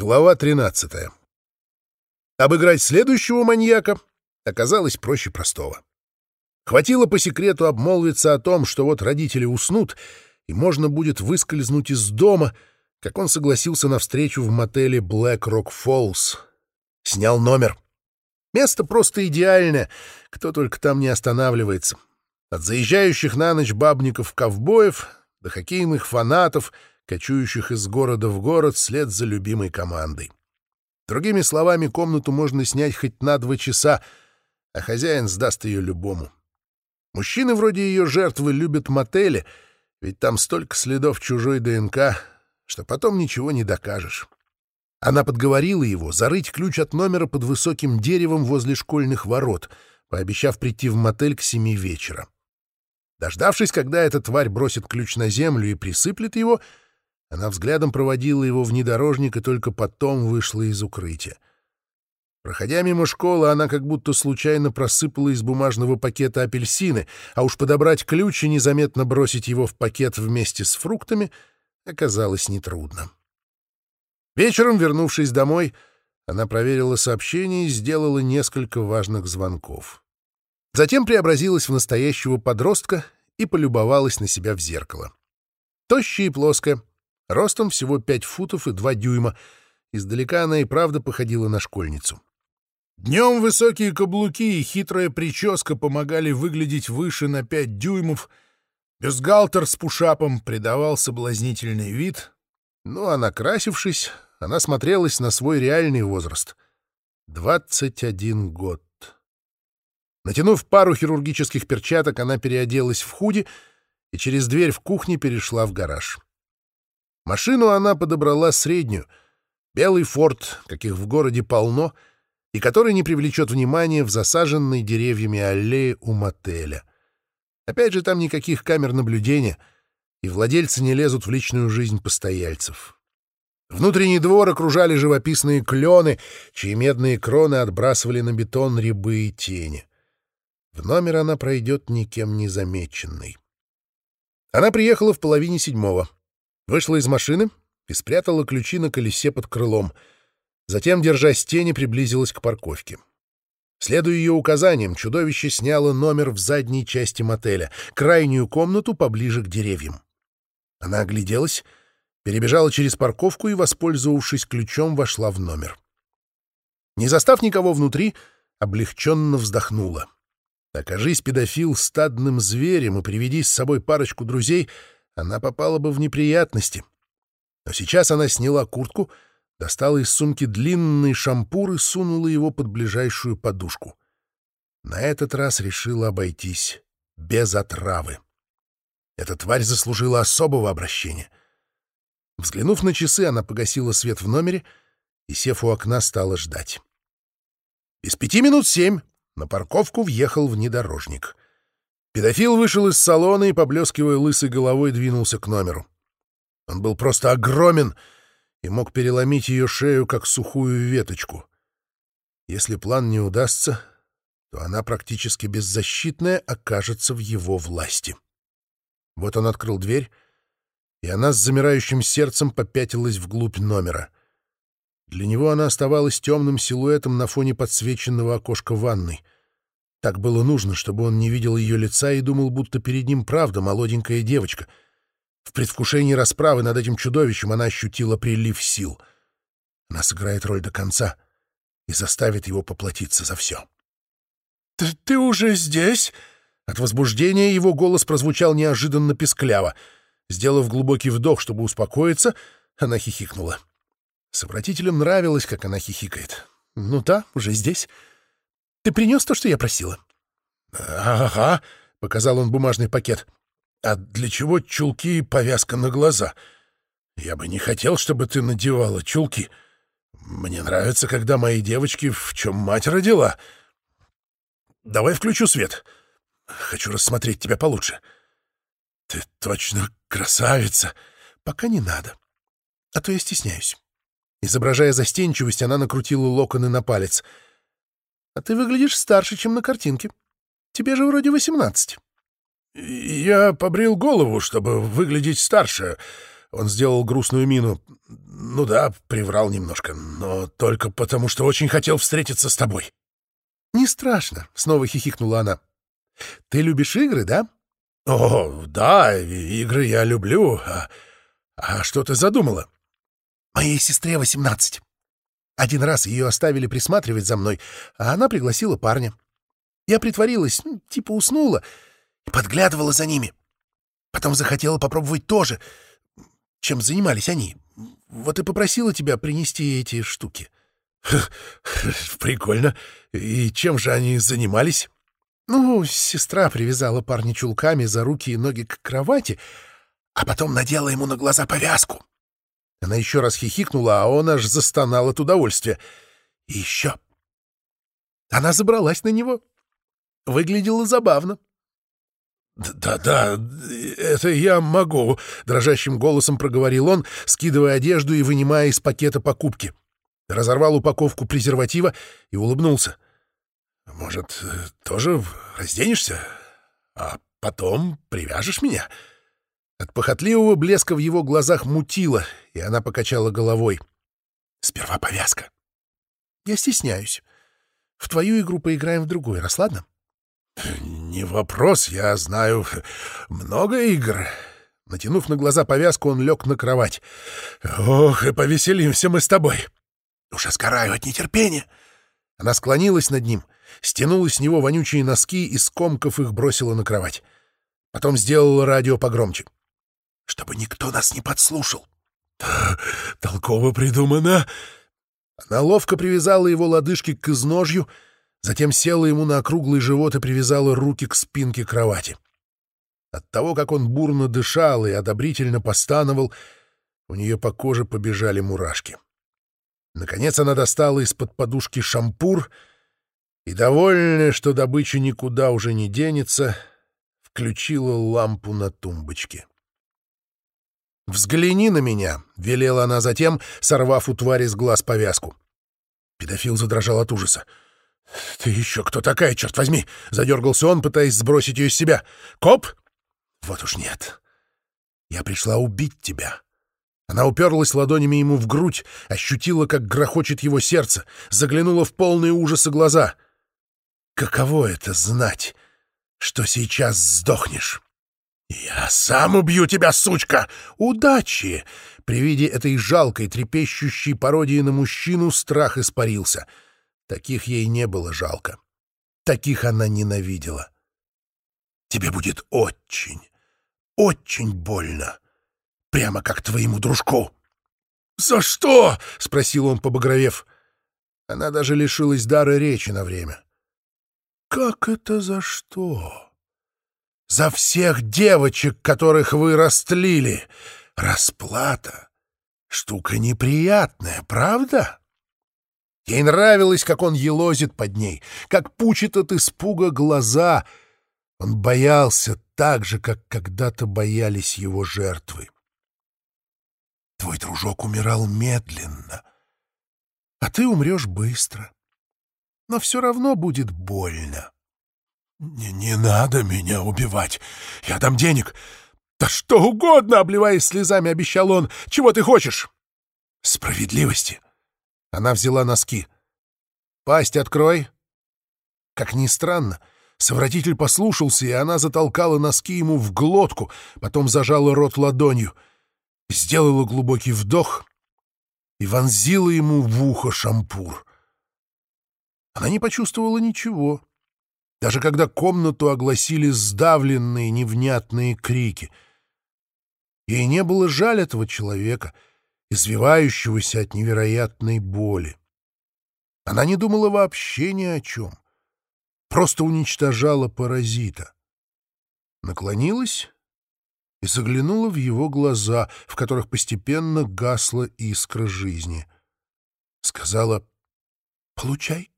Глава 13. Обыграть следующего маньяка оказалось проще простого. Хватило по секрету обмолвиться о том, что вот родители уснут, и можно будет выскользнуть из дома, как он согласился на встречу в мотеле Black Rock Falls. Снял номер. Место просто идеальное, кто только там не останавливается. От заезжающих на ночь бабников-ковбоев до хоккейных фанатов, кочующих из города в город вслед за любимой командой. Другими словами, комнату можно снять хоть на два часа, а хозяин сдаст ее любому. Мужчины вроде ее жертвы любят мотели, ведь там столько следов чужой ДНК, что потом ничего не докажешь. Она подговорила его зарыть ключ от номера под высоким деревом возле школьных ворот, пообещав прийти в мотель к семи вечера. Дождавшись, когда эта тварь бросит ключ на землю и присыплет его, она взглядом проводила его внедорожник и только потом вышла из укрытия. Проходя мимо школы, она как будто случайно просыпала из бумажного пакета апельсины, а уж подобрать ключ и незаметно бросить его в пакет вместе с фруктами оказалось нетрудно. Вечером, вернувшись домой, она проверила сообщение и сделала несколько важных звонков. Затем преобразилась в настоящего подростка и полюбовалась на себя в зеркало. Тощая и плоская, ростом всего 5 футов и 2 дюйма, издалека она и правда походила на школьницу. Днем высокие каблуки и хитрая прическа помогали выглядеть выше на 5 дюймов, бюстгальтер с пушапом придавал соблазнительный вид, ну а накрасившись, она смотрелась на свой реальный возраст — 21 год. Натянув пару хирургических перчаток, она переоделась в худи и через дверь в кухне перешла в гараж. Машину она подобрала среднюю, белый форт, каких в городе полно, и который не привлечет внимания в засаженной деревьями аллее у мотеля. Опять же, там никаких камер наблюдения, и владельцы не лезут в личную жизнь постояльцев. Внутренний двор окружали живописные клены, чьи медные кроны отбрасывали на бетон рябы и тени. В номер она пройдет никем не замеченной. Она приехала в половине седьмого, вышла из машины и спрятала ключи на колесе под крылом. Затем, держась тени, приблизилась к парковке. Следуя ее указаниям, чудовище сняло номер в задней части мотеля, крайнюю комнату поближе к деревьям. Она огляделась — перебежала через парковку и, воспользовавшись ключом, вошла в номер. Не застав никого внутри, облегченно вздохнула. Окажись педофил стадным зверем и приведи с собой парочку друзей, она попала бы в неприятности. Но сейчас она сняла куртку, достала из сумки длинный шампур и сунула его под ближайшую подушку. На этот раз решила обойтись без отравы. Эта тварь заслужила особого обращения — Взглянув на часы, она погасила свет в номере и, сев у окна, стала ждать. Без пяти минут семь на парковку въехал внедорожник. Педофил вышел из салона и, поблескивая лысой головой, двинулся к номеру. Он был просто огромен и мог переломить ее шею, как сухую веточку. Если план не удастся, то она практически беззащитная окажется в его власти. Вот он открыл дверь и она с замирающим сердцем попятилась вглубь номера. Для него она оставалась темным силуэтом на фоне подсвеченного окошка ванной. Так было нужно, чтобы он не видел ее лица и думал, будто перед ним правда молоденькая девочка. В предвкушении расправы над этим чудовищем она ощутила прилив сил. Она сыграет роль до конца и заставит его поплатиться за все. «Ты, ты уже здесь?» От возбуждения его голос прозвучал неожиданно пескляво — Сделав глубокий вдох, чтобы успокоиться, она хихикнула. Совратителям нравилось, как она хихикает. «Ну да, уже здесь. Ты принес то, что я просила?» «Ага», — показал он бумажный пакет. «А для чего чулки и повязка на глаза? Я бы не хотел, чтобы ты надевала чулки. Мне нравится, когда мои девочки в чем мать родила. Давай включу свет. Хочу рассмотреть тебя получше». «Ты точно красавица!» «Пока не надо, а то я стесняюсь». Изображая застенчивость, она накрутила локоны на палец. «А ты выглядишь старше, чем на картинке. Тебе же вроде восемнадцать». «Я побрил голову, чтобы выглядеть старше. Он сделал грустную мину. «Ну да, приврал немножко, но только потому, что очень хотел встретиться с тобой». «Не страшно», — снова хихикнула она. «Ты любишь игры, да?» «О, да, игры я люблю. А, а что ты задумала?» «Моей сестре восемнадцать. Один раз ее оставили присматривать за мной, а она пригласила парня. Я притворилась, ну, типа уснула, и подглядывала за ними. Потом захотела попробовать тоже, чем занимались они. Вот и попросила тебя принести эти штуки. Прикольно. И чем же они занимались? Ну, сестра привязала парня чулками за руки и ноги к кровати, а потом надела ему на глаза повязку. Она еще раз хихикнула, а он аж застонал от удовольствия. И еще. Она забралась на него. Выглядело забавно. «Да-да, это я могу», — дрожащим голосом проговорил он, скидывая одежду и вынимая из пакета покупки. Разорвал упаковку презерватива и улыбнулся. «Может, тоже разденешься, а потом привяжешь меня?» От похотливого блеска в его глазах мутило, и она покачала головой. «Сперва повязка». «Я стесняюсь. В твою игру поиграем в другой раз, ладно?» «Не вопрос, я знаю много игр». Натянув на глаза повязку, он лег на кровать. «Ох, и повеселимся мы с тобой!» «Уже сгораю от нетерпения!» Она склонилась над ним, стянула с него вонючие носки и, скомков их, бросила на кровать. Потом сделала радио погромче. «Чтобы никто нас не подслушал!» «Толково придумано!» Она ловко привязала его лодыжки к изножью, Затем села ему на округлый живот и привязала руки к спинке кровати. От того, как он бурно дышал и одобрительно постановал, у нее по коже побежали мурашки. Наконец она достала из-под подушки шампур и, довольная, что добыча никуда уже не денется, включила лампу на тумбочке. «Взгляни на меня!» — велела она затем, сорвав у твари с глаз повязку. Педофил задрожал от ужаса. «Ты еще кто такая, черт возьми?» — задергался он, пытаясь сбросить ее с себя. «Коп?» «Вот уж нет. Я пришла убить тебя». Она уперлась ладонями ему в грудь, ощутила, как грохочет его сердце, заглянула в полные ужаса глаза. «Каково это знать, что сейчас сдохнешь?» «Я сам убью тебя, сучка! Удачи!» При виде этой жалкой, трепещущей пародии на мужчину страх испарился — Таких ей не было жалко. Таких она ненавидела. Тебе будет очень, очень больно. Прямо как твоему дружку. «За что?» — спросил он, побагровев. Она даже лишилась дара речи на время. «Как это за что?» «За всех девочек, которых вы растлили. Расплата. Штука неприятная, правда?» Ей нравилось, как он елозит под ней, как пучит от испуга глаза. Он боялся так же, как когда-то боялись его жертвы. Твой дружок умирал медленно, а ты умрешь быстро. Но все равно будет больно. Не, не надо меня убивать. Я дам денег. Да что угодно, обливаясь слезами, обещал он. Чего ты хочешь? Справедливости. Она взяла носки. «Пасть открой!» Как ни странно, совратитель послушался, и она затолкала носки ему в глотку, потом зажала рот ладонью, сделала глубокий вдох и вонзила ему в ухо шампур. Она не почувствовала ничего, даже когда комнату огласили сдавленные невнятные крики. Ей не было жаль этого человека — извивающегося от невероятной боли. Она не думала вообще ни о чем, просто уничтожала паразита. Наклонилась и заглянула в его глаза, в которых постепенно гасла искра жизни. Сказала «Получай».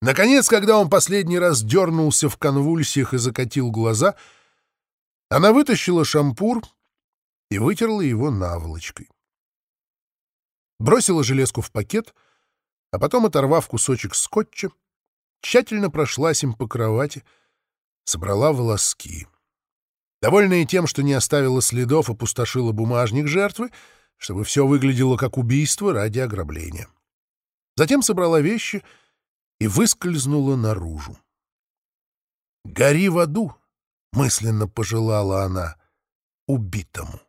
Наконец, когда он последний раз дернулся в конвульсиях и закатил глаза, она вытащила шампур и вытерла его наволочкой бросила железку в пакет, а потом, оторвав кусочек скотча, тщательно прошлась им по кровати, собрала волоски. Довольная тем, что не оставила следов, опустошила бумажник жертвы, чтобы все выглядело как убийство ради ограбления. Затем собрала вещи и выскользнула наружу. «Гори в аду!» — мысленно пожелала она убитому.